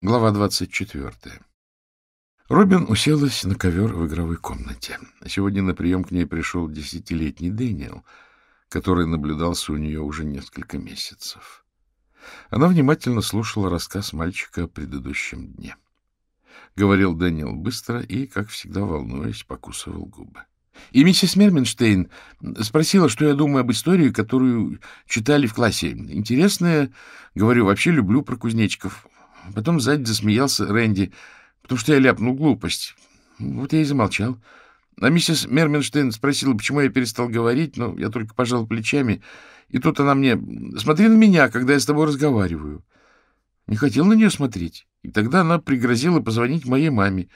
Глава 24. Робин уселась на ковер в игровой комнате. Сегодня на прием к ней пришел десятилетний Дэниел, который наблюдался у нее уже несколько месяцев. Она внимательно слушала рассказ мальчика о предыдущем дне. Говорил Дэниел быстро и, как всегда, волнуясь, покусывал губы. И миссис Мерменштейн спросила, что я думаю об истории, которую читали в классе. Интересная, говорю, вообще люблю про кузнечиков. Потом сзади засмеялся Рэнди, потому что я ляпнул глупость. Вот я и замолчал. А миссис Мерменштейн спросила, почему я перестал говорить, но я только пожал плечами. И тут она мне... Смотри на меня, когда я с тобой разговариваю. Не хотел на нее смотреть. И тогда она пригрозила позвонить моей маме.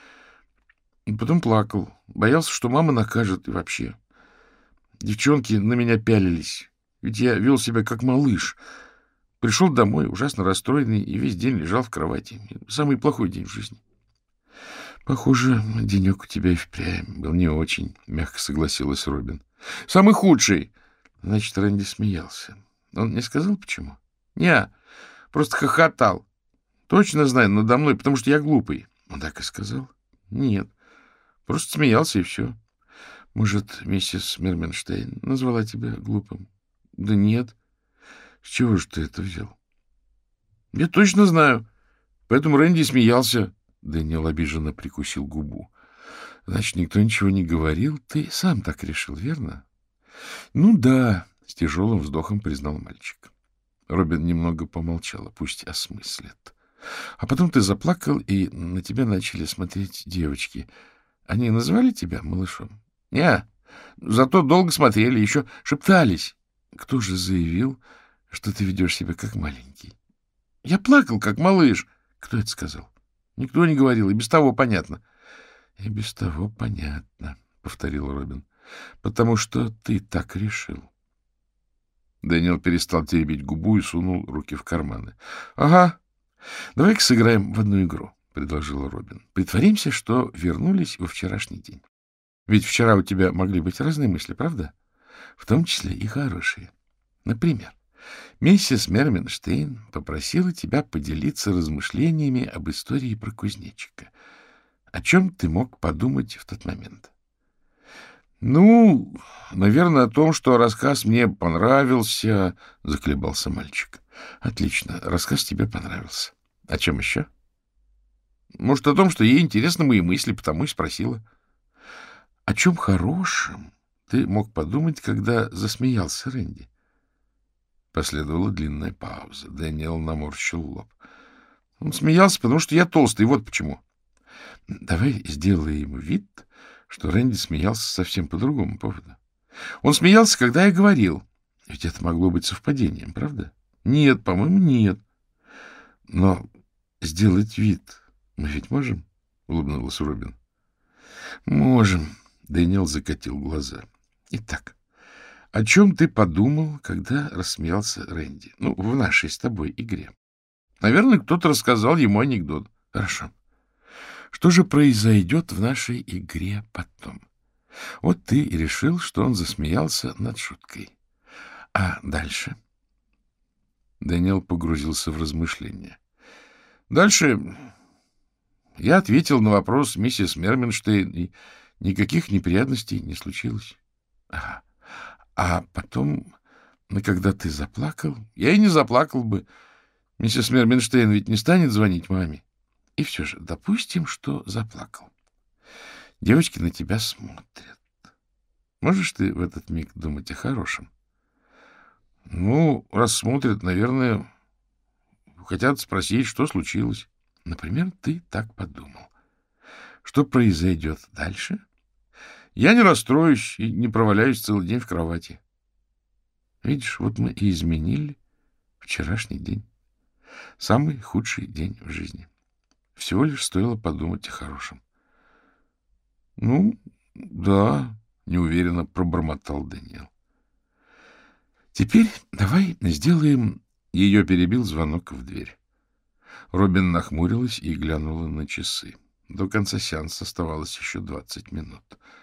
И потом плакал. Боялся, что мама накажет и вообще. Девчонки на меня пялились. Ведь я вел себя как малыш — Пришел домой, ужасно расстроенный, и весь день лежал в кровати. Самый плохой день в жизни. — Похоже, денек у тебя и впрямь был не очень, — мягко согласилась Робин. — Самый худший! Значит, Рэнди смеялся. Он не сказал, почему? — Не, просто хохотал. Точно знаю, надо мной, потому что я глупый. Он так и сказал. — Нет, просто смеялся, и все. Может, миссис Мерменштейн назвала тебя глупым? — Да нет. — с чего же ты это взял? — Я точно знаю. Поэтому Рэнди смеялся. Дэниел обиженно прикусил губу. — Значит, никто ничего не говорил? Ты сам так решил, верно? — Ну да, — с тяжелым вздохом признал мальчик. Робин немного помолчала, пусть осмыслит. А потом ты заплакал, и на тебя начали смотреть девочки. Они называли тебя малышом? — Не, зато долго смотрели, еще шептались. Кто же заявил, что ты ведешь себя как маленький. — Я плакал, как малыш. — Кто это сказал? — Никто не говорил, и без того понятно. — И без того понятно, — повторил Робин, — потому что ты так решил. Дэниел перестал теребить губу и сунул руки в карманы. — Ага, давай-ка сыграем в одну игру, — предложил Робин. — Притворимся, что вернулись во вчерашний день. Ведь вчера у тебя могли быть разные мысли, правда? В том числе и хорошие. Например, Миссис Мерменштейн попросила тебя поделиться размышлениями об истории про кузнечика. О чем ты мог подумать в тот момент? — Ну, наверное, о том, что рассказ мне понравился, — заколебался мальчик. — Отлично, рассказ тебе понравился. О чем еще? — Может, о том, что ей интересны мои мысли, потому и спросила. — О чем хорошем ты мог подумать, когда засмеялся Рэнди? Последовала длинная пауза. Дэниел наморщил лоб. Он смеялся, потому что я толстый, вот почему. Давай сделаем вид, что Рэнди смеялся совсем по другому поводу. Он смеялся, когда я говорил. Ведь это могло быть совпадением, правда? Нет, по-моему, нет. Но сделать вид мы ведь можем? — улыбнулась Робин. — Можем. Дэниел закатил глаза. — Итак, о чем ты подумал, когда рассмеялся Рэнди? Ну, в нашей с тобой игре. Наверное, кто-то рассказал ему анекдот. Хорошо. Что же произойдет в нашей игре потом? Вот ты и решил, что он засмеялся над шуткой. А дальше? Даниэл погрузился в размышления. Дальше я ответил на вопрос миссис Мерменштейн, и никаких неприятностей не случилось. Ага. А потом, ну, когда ты заплакал, я и не заплакал бы. Миссис Мерменштейн ведь не станет звонить маме. И все же, допустим, что заплакал. Девочки на тебя смотрят. Можешь ты в этот миг думать о хорошем? Ну, раз смотрят, наверное, хотят спросить, что случилось. Например, ты так подумал. Что произойдет дальше? — я не расстроюсь и не проваляюсь целый день в кровати. Видишь, вот мы и изменили вчерашний день. Самый худший день в жизни. Всего лишь стоило подумать о хорошем. — Ну, да, — неуверенно пробормотал Даниэл. — Теперь давай сделаем... Ее перебил звонок в дверь. Робин нахмурилась и глянула на часы. До конца сеанса оставалось еще двадцать минут. —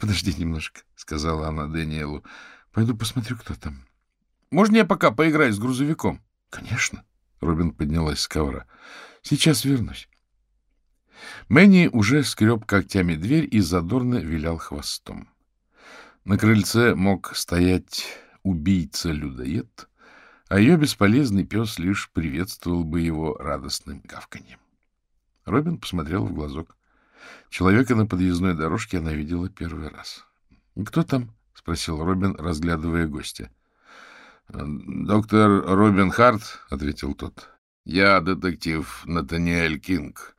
Подожди немножко, — сказала она Дэниелу. — Пойду посмотрю, кто там. — Можно я пока поиграю с грузовиком? — Конечно. Робин поднялась с ковра. — Сейчас вернусь. Мэнни уже скреб когтями дверь и задорно вилял хвостом. На крыльце мог стоять убийца-людоед, а ее бесполезный пес лишь приветствовал бы его радостным гавканьем. Робин посмотрел в глазок. Человека на подъездной дорожке она видела первый раз. — Кто там? — спросил Робин, разглядывая гостя. — Доктор Робин Харт, — ответил тот. — Я детектив Натаниэль Кинг.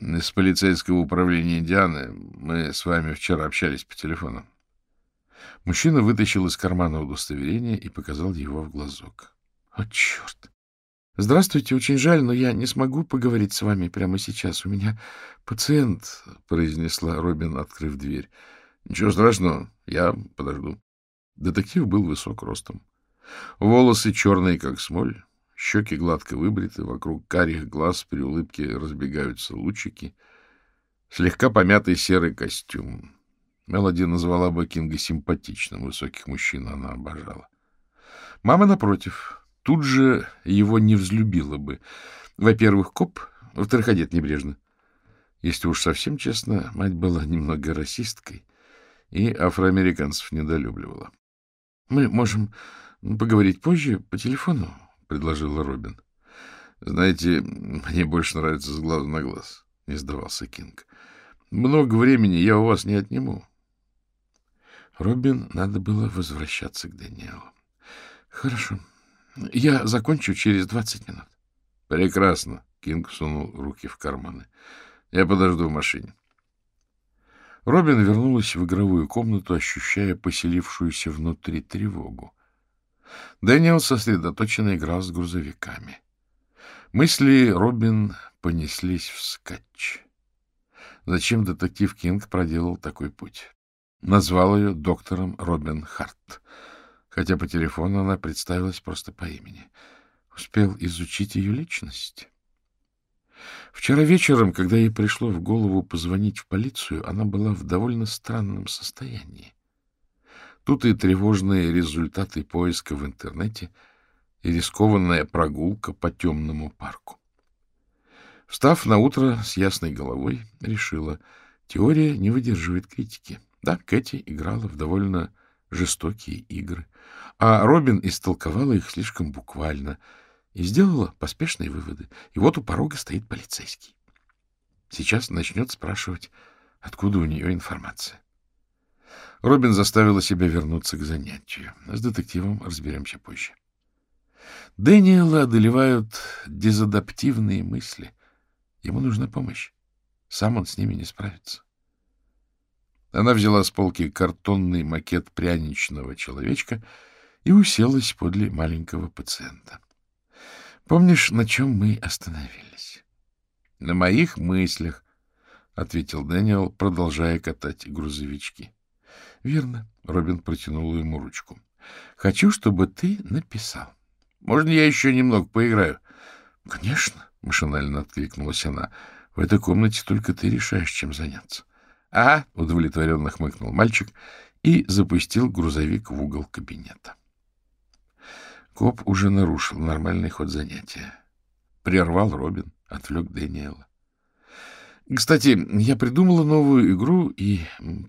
Из полицейского управления Индианы. Мы с вами вчера общались по телефону. Мужчина вытащил из кармана удостоверение и показал его в глазок. — О, черт! — Здравствуйте, очень жаль, но я не смогу поговорить с вами прямо сейчас. У меня пациент, — произнесла Робин, открыв дверь. — Ничего страшного, я подожду. Детектив был высок ростом. Волосы черные, как смоль, щеки гладко выбриты, вокруг карих глаз при улыбке разбегаются лучики, слегка помятый серый костюм. Мелоди назвала бы Кинга симпатичным, высоких мужчин она обожала. Мама, напротив, тут же его не взлюбила бы. Во-первых, коп, во-вторых, одет небрежно. Если уж совсем честно, мать была немного расисткой и афроамериканцев недолюбливала. — Мы можем поговорить позже по телефону, — предложила Робин. — Знаете, мне больше нравится с глазу на глаз, — не сдавался Кинг. — Много времени я у вас не отниму. Робин надо было возвращаться к Даниэлу. — Хорошо. Я закончу через двадцать минут. — Прекрасно. Кинг сунул руки в карманы. — Я подожду в машине. Робин вернулась в игровую комнату, ощущая поселившуюся внутри тревогу. Дэниел сосредоточенно играл с грузовиками. Мысли Робин понеслись вскачь. Зачем детектив Кинг проделал такой путь? Назвал ее доктором Робин Харт, хотя по телефону она представилась просто по имени. Успел изучить ее личность. Вчера вечером, когда ей пришло в голову позвонить в полицию, она была в довольно странном состоянии. Тут и тревожные результаты поиска в интернете, и рискованная прогулка по темному парку. Встав на утро с ясной головой, решила, теория не выдерживает критики. Да, Кэти играла в довольно жестокие игры, а Робин истолковала их слишком буквально и сделала поспешные выводы. И вот у порога стоит полицейский. Сейчас начнет спрашивать, откуда у нее информация. Робин заставила себя вернуться к занятию. С детективом разберемся позже. Дэниела одолевают дезадаптивные мысли. Ему нужна помощь. Сам он с ними не справится. Она взяла с полки картонный макет пряничного человечка и уселась подле маленького пациента. — Помнишь, на чем мы остановились? — На моих мыслях, — ответил Дэниел, продолжая катать грузовички. — Верно. Робин протянул ему ручку. — Хочу, чтобы ты написал. — Можно я еще немного поиграю? — Конечно, — машинально откликнулась она. — В этой комнате только ты решаешь, чем заняться. — Ага, — удовлетворенно хмыкнул мальчик и запустил грузовик в угол кабинета. Коп уже нарушил нормальный ход занятия. Прервал Робин, отвлек Дэниела. — Кстати, я придумала новую игру, и,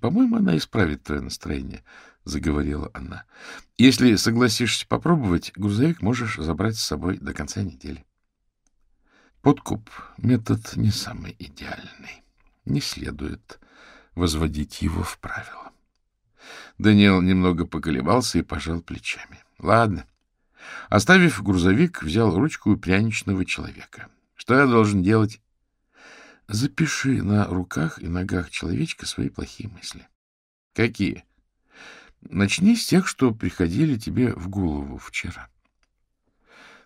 по-моему, она исправит твое настроение, — заговорила она. — Если согласишься попробовать, грузовик можешь забрать с собой до конца недели. Подкуп — метод не самый идеальный. Не следует возводить его в правило. Даниэл немного поколебался и пожал плечами. — Ладно. Оставив грузовик, взял ручку у пряничного человека. — Что я должен делать? — Запиши на руках и ногах человечка свои плохие мысли. — Какие? — Начни с тех, что приходили тебе в голову вчера.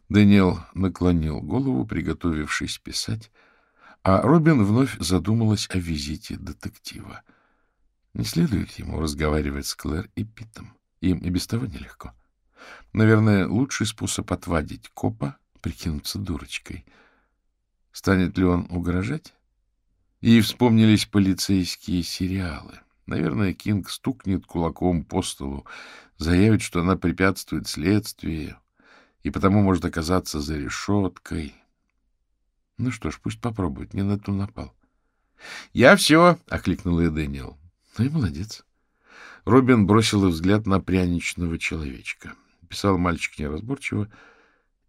Даниэл наклонил голову, приготовившись писать, а Робин вновь задумалась о визите детектива. Не следует ему разговаривать с Клэр и Питом. Им и без того нелегко. Наверное, лучший способ отвадить копа — прикинуться дурочкой. Станет ли он угрожать? И вспомнились полицейские сериалы. Наверное, Кинг стукнет кулаком по столу, заявит, что она препятствует следствию, и потому может оказаться за решеткой. Ну что ж, пусть попробует, не на ту напал. — Я все, — окликнул ее Дэниел. — Ну и молодец. Робин бросил взгляд на пряничного человечка. Писал мальчик неразборчиво,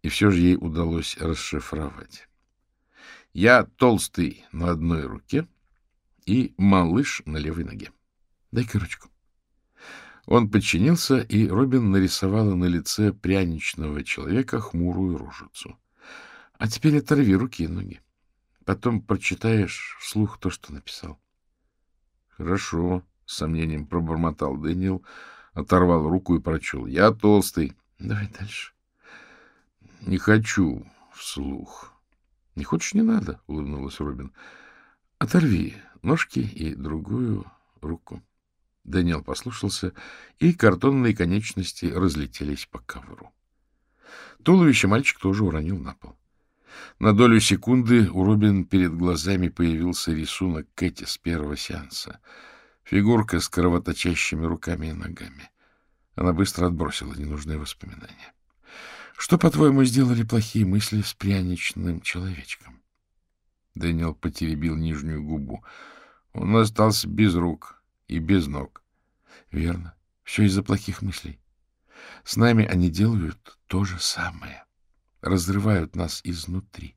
и все же ей удалось расшифровать. Я толстый на одной руке и малыш на левой ноге. Дай-ка ручку. Он подчинился, и Робин нарисовала на лице пряничного человека хмурую рожицу. — А теперь оторви руки и ноги. Потом прочитаешь вслух то, что написал. — Хорошо, — с сомнением пробормотал Дэниел, оторвал руку и прочел. — Я толстый. — Давай дальше. — Не хочу вслух. — Не хочешь, не надо, — улыбнулась Робин. — Оторви ножки и другую руку. Дэниел послушался, и картонные конечности разлетелись по ковру. Туловище мальчик тоже уронил на пол. На долю секунды у Робин перед глазами появился рисунок Кэти с первого сеанса. Фигурка с кровоточащими руками и ногами. Она быстро отбросила ненужные воспоминания. Что, по-твоему, сделали плохие мысли с пряничным человечком? Дэниел потеребил нижнюю губу. Он остался без рук и без ног. Верно. Все из-за плохих мыслей. С нами они делают то же самое разрывают нас изнутри.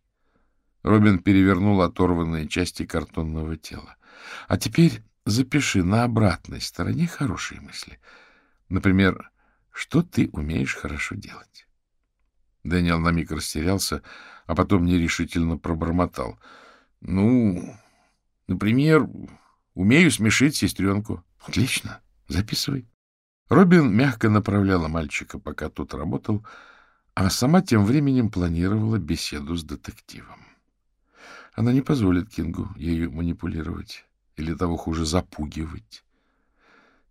Робин перевернул оторванные части картонного тела. А теперь запиши на обратной стороне хорошие мысли. Например, что ты умеешь хорошо делать. Дэниел на миг растерялся, а потом нерешительно пробормотал. — Ну, например, умею смешить сестренку. — Отлично, записывай. Робин мягко направляла мальчика, пока тот работал, — а сама тем временем планировала беседу с детективом. Она не позволит Кингу ею манипулировать или того хуже запугивать.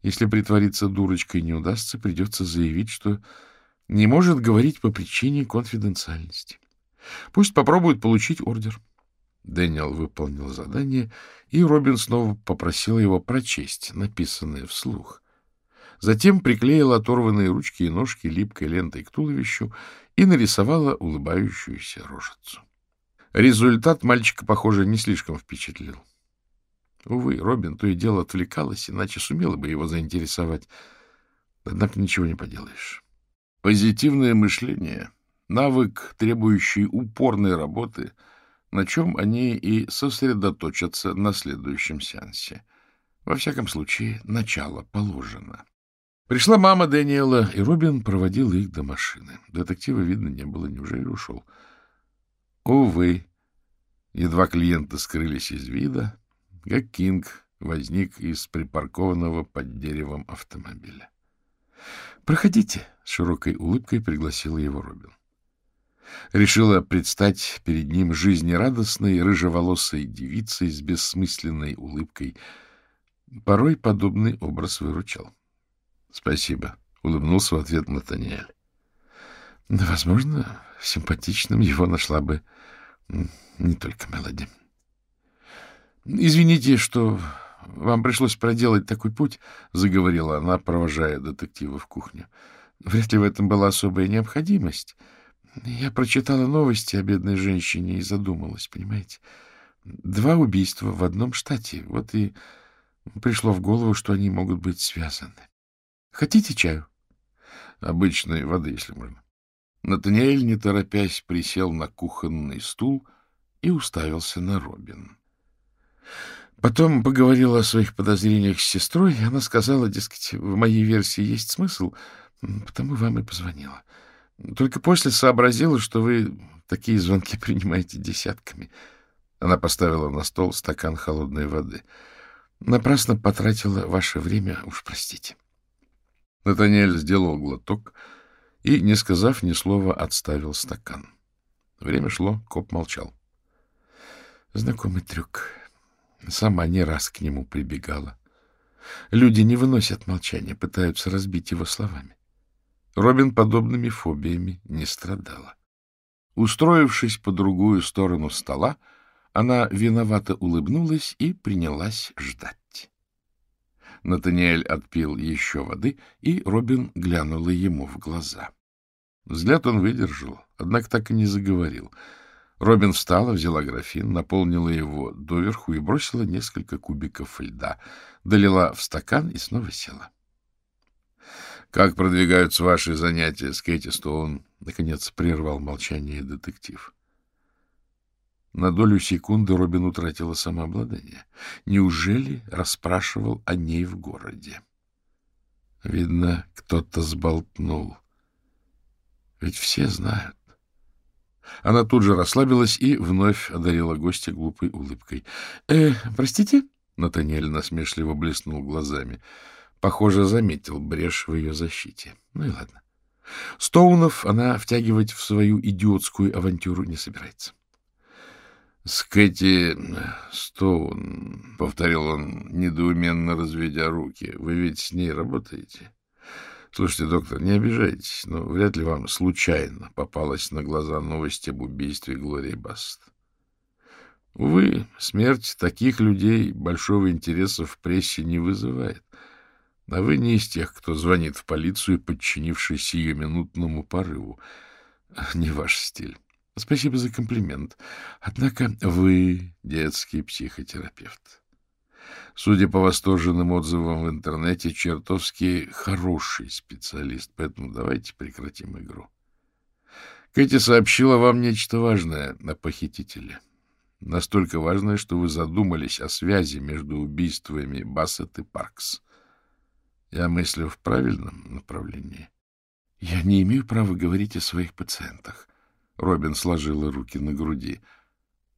Если притвориться дурочкой не удастся, придется заявить, что не может говорить по причине конфиденциальности. Пусть попробует получить ордер. Дэниел выполнил задание, и Робин снова попросил его прочесть написанное вслух — Затем приклеила оторванные ручки и ножки липкой лентой к туловищу и нарисовала улыбающуюся рожицу. Результат мальчика, похоже, не слишком впечатлил. Увы, Робин то и дело отвлекалась, иначе сумела бы его заинтересовать. Однако ничего не поделаешь. Позитивное мышление — навык, требующий упорной работы, на чем они и сосредоточатся на следующем сеансе. Во всяком случае, начало положено. Пришла мама Дэниела, и Робин проводил их до машины. Детектива видно не было. Неужели ушел? Увы, едва клиенты скрылись из вида, как Кинг возник из припаркованного под деревом автомобиля. «Проходите», — с широкой улыбкой пригласила его Робин. Решила предстать перед ним жизнерадостной, рыжеволосой девицей с бессмысленной улыбкой. Порой подобный образ выручал. — Спасибо, — улыбнулся в ответ Натаниэль. — возможно, симпатичным его нашла бы не только Мелоди. — Извините, что вам пришлось проделать такой путь, — заговорила она, провожая детектива в кухню. — Вряд ли в этом была особая необходимость. Я прочитала новости о бедной женщине и задумалась, понимаете? Два убийства в одном штате. Вот и пришло в голову, что они могут быть связаны. Хотите чаю? Обычной воды, если можно. Натаниэль, не торопясь, присел на кухонный стул и уставился на Робин. Потом поговорила о своих подозрениях с сестрой, и она сказала, дескать, в моей версии есть смысл, потому вам и позвонила. Только после сообразила, что вы такие звонки принимаете десятками. Она поставила на стол стакан холодной воды. Напрасно потратила ваше время, уж простите. — Натаниэль сделал глоток и, не сказав ни слова, отставил стакан. Время шло, коп молчал. Знакомый трюк. Сама не раз к нему прибегала. Люди не выносят молчания, пытаются разбить его словами. Робин подобными фобиями не страдала. Устроившись по другую сторону стола, она виновато улыбнулась и принялась ждать. Натаниэль отпил еще воды, и Робин глянула ему в глаза. Взгляд он выдержал, однако так и не заговорил. Робин встала, взяла графин, наполнила его доверху и бросила несколько кубиков льда. Долила в стакан и снова села. — Как продвигаются ваши занятия с Кэти Стоун? — наконец прервал молчание детектив. На долю секунды Робин утратила самообладание. Неужели расспрашивал о ней в городе? Видно, кто-то сболтнул. Ведь все знают. Она тут же расслабилась и вновь одарила гостя глупой улыбкой. — Э, простите? — Натаниэль насмешливо блеснул глазами. Похоже, заметил брешь в ее защите. Ну и ладно. Стоунов она втягивать в свою идиотскую авантюру не собирается. — С Кэти Стоун, — повторил он, недоуменно разведя руки, — вы ведь с ней работаете? Слушайте, доктор, не обижайтесь, но вряд ли вам случайно попалась на глаза новость об убийстве Глории Баст. Увы, смерть таких людей большого интереса в прессе не вызывает. А вы не из тех, кто звонит в полицию, подчинившись сиюминутному порыву. Не ваш стиль. Спасибо за комплимент. Однако вы детский психотерапевт. Судя по восторженным отзывам в интернете, чертовски хороший специалист, поэтому давайте прекратим игру. Кэти сообщила вам нечто важное о похитителе. Настолько важное, что вы задумались о связи между убийствами Бассет и Паркс. Я мыслю в правильном направлении. Я не имею права говорить о своих пациентах. Робин сложила руки на груди.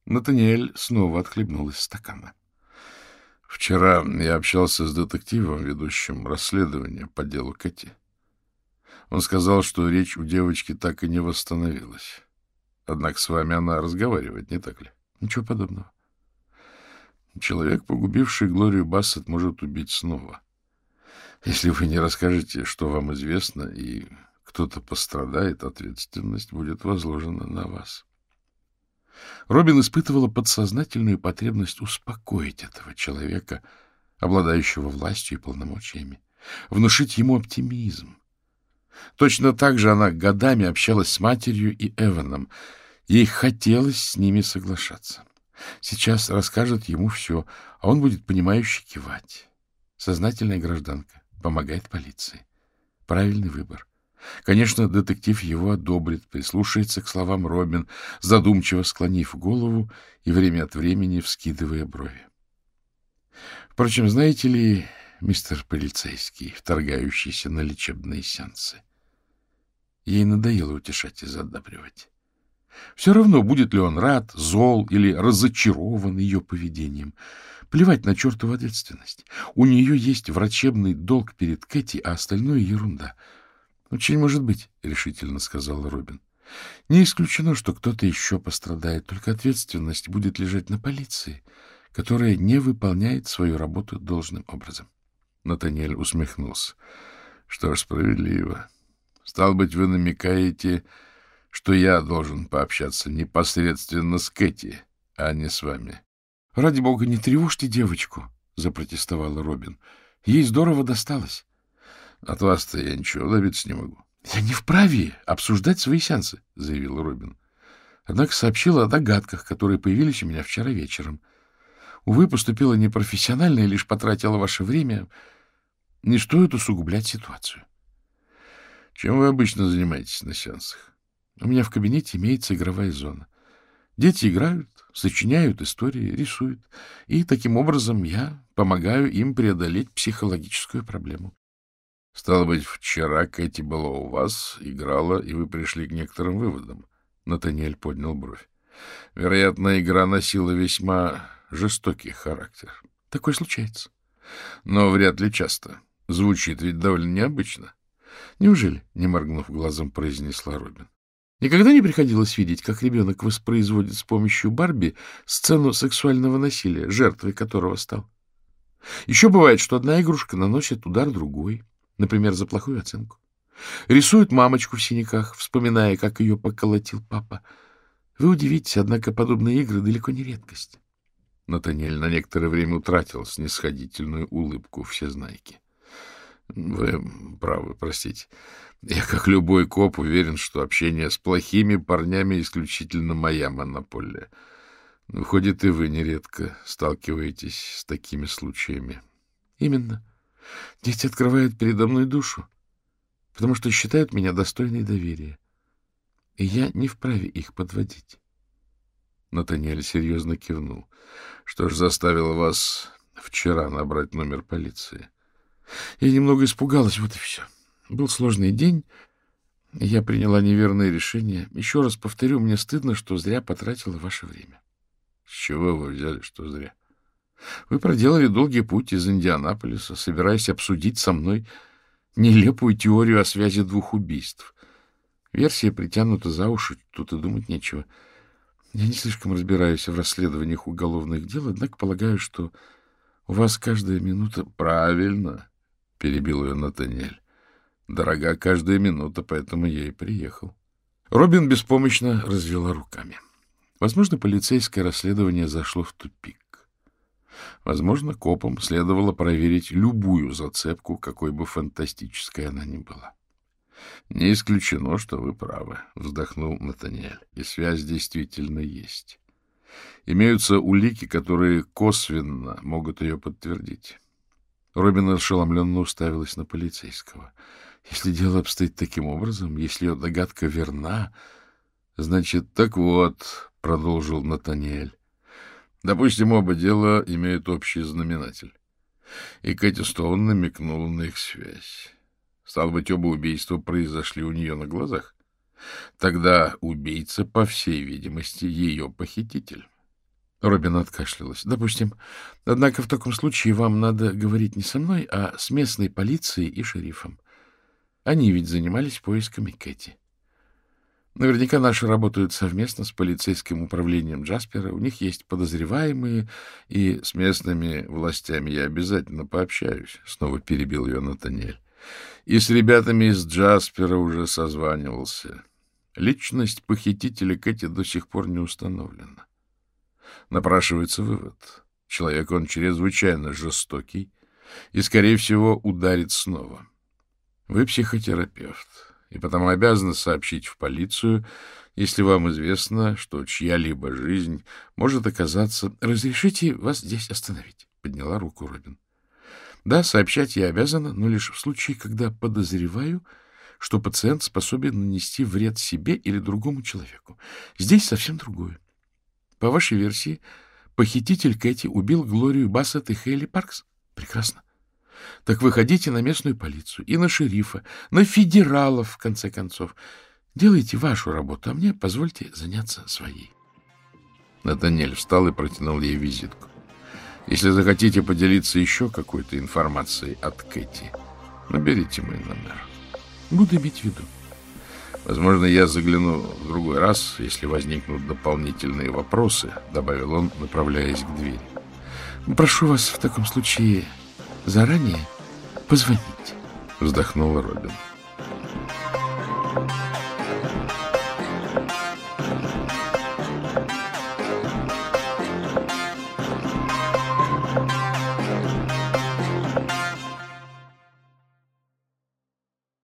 Натаниэль снова отхлебнул из стакана. Вчера я общался с детективом, ведущим расследование по делу Кэти. Он сказал, что речь у девочки так и не восстановилась. Однако с вами она разговаривает, не так ли? Ничего подобного. Человек, погубивший Глорию Бассет, может убить снова. Если вы не расскажете, что вам известно, и кто-то пострадает, ответственность будет возложена на вас. Робин испытывала подсознательную потребность успокоить этого человека, обладающего властью и полномочиями, внушить ему оптимизм. Точно так же она годами общалась с матерью и Эваном. Ей хотелось с ними соглашаться. Сейчас расскажет ему все, а он будет понимающе кивать. Сознательная гражданка помогает полиции. Правильный выбор. Конечно, детектив его одобрит, прислушается к словам Робин, задумчиво склонив голову и время от времени вскидывая брови. Впрочем, знаете ли, мистер полицейский, вторгающийся на лечебные сеансы, ей надоело утешать и задабривать. Все равно, будет ли он рад, зол или разочарован ее поведением. Плевать на чертову ответственность. У нее есть врачебный долг перед Кэти, а остальное — ерунда — очень может быть, — решительно сказал Робин. Не исключено, что кто-то еще пострадает, только ответственность будет лежать на полиции, которая не выполняет свою работу должным образом. Натаниэль усмехнулся. Что ж, справедливо. Стал быть, вы намекаете, что я должен пообщаться непосредственно с Кэти, а не с вами. — Ради бога, не тревожьте девочку, — запротестовала Робин. — Ей здорово досталось. От вас-то я ничего добиться не могу. — Я не вправе обсуждать свои сеансы, — заявил Робин. Однако сообщила о догадках, которые появились у меня вчера вечером. Увы, поступила непрофессионально и лишь потратила ваше время. Не стоит усугублять ситуацию. — Чем вы обычно занимаетесь на сеансах? У меня в кабинете имеется игровая зона. Дети играют, сочиняют истории, рисуют. И таким образом я помогаю им преодолеть психологическую проблему. — Стало быть, вчера Кэти была у вас, играла, и вы пришли к некоторым выводам. Натаниэль поднял бровь. Вероятно, игра носила весьма жестокий характер. Такое случается. Но вряд ли часто. Звучит ведь довольно необычно. Неужели? — не моргнув глазом, произнесла Робин. Никогда не приходилось видеть, как ребенок воспроизводит с помощью Барби сцену сексуального насилия, жертвой которого стал. Еще бывает, что одна игрушка наносит удар другой, например, за плохую оценку. Рисует мамочку в синяках, вспоминая, как ее поколотил папа. Вы удивитесь, однако подобные игры далеко не редкость. Натаниэль на некоторое время утратил снисходительную улыбку всезнайки. Вы правы, простите. Я, как любой коп, уверен, что общение с плохими парнями исключительно моя монополия. Выходит, и вы нередко сталкиваетесь с такими случаями. Именно. Дети открывают передо мной душу, потому что считают меня достойной доверия. И я не вправе их подводить. Натаниэль серьезно кивнул. Что ж заставило вас вчера набрать номер полиции? Я немного испугалась, вот и все. Был сложный день, я приняла неверное решение. Еще раз повторю, мне стыдно, что зря потратила ваше время. С чего вы взяли, что зря? Вы проделали долгий путь из Индианаполиса, собираясь обсудить со мной нелепую теорию о связи двух убийств. Версия притянута за уши, тут и думать нечего. Я не слишком разбираюсь в расследованиях уголовных дел, однако полагаю, что у вас каждая минута... — Правильно, — перебил ее Натаниэль. — Дорога каждая минута, поэтому я и приехал. Робин беспомощно развела руками. Возможно, полицейское расследование зашло в тупик. Возможно, копам следовало проверить любую зацепку, какой бы фантастической она ни была. — Не исключено, что вы правы, — вздохнул Натаниэль. — И связь действительно есть. Имеются улики, которые косвенно могут ее подтвердить. Робин ошеломленно уставилась на полицейского. Если дело обстоит таким образом, если ее догадка верна, значит, так вот, — продолжил Натаниэль, Допустим, оба дела имеют общий знаменатель. И Кэти Стоун намекнула на их связь. Стало быть, оба убийства произошли у нее на глазах. Тогда убийца, по всей видимости, ее похититель. Робин откашлялась. Допустим. Однако в таком случае вам надо говорить не со мной, а с местной полицией и шерифом. Они ведь занимались поисками Кэти. Наверняка наши работают совместно с полицейским управлением Джаспера. У них есть подозреваемые, и с местными властями я обязательно пообщаюсь, — снова перебил ее Натаниэль. И с ребятами из Джаспера уже созванивался. Личность похитителя Кэти до сих пор не установлена. Напрашивается вывод. Человек он чрезвычайно жестокий и, скорее всего, ударит снова. Вы психотерапевт и потому обязаны сообщить в полицию, если вам известно, что чья-либо жизнь может оказаться... — Разрешите вас здесь остановить? — подняла руку Робин. — Да, сообщать я обязана, но лишь в случае, когда подозреваю, что пациент способен нанести вред себе или другому человеку. Здесь совсем другое. По вашей версии, похититель Кэти убил Глорию Бассет и Хейли Паркс? Прекрасно. Так выходите на местную полицию и на шерифа, на федералов, в конце концов. Делайте вашу работу, а мне позвольте заняться своей. Натаниэль встал и протянул ей визитку. Если захотите поделиться еще какой-то информацией от Кэти, наберите мой номер. Буду иметь в виду. Возможно, я загляну в другой раз, если возникнут дополнительные вопросы, — добавил он, направляясь к двери. — Прошу вас в таком случае заранее позвонить, вздохнула Робин. Thank you.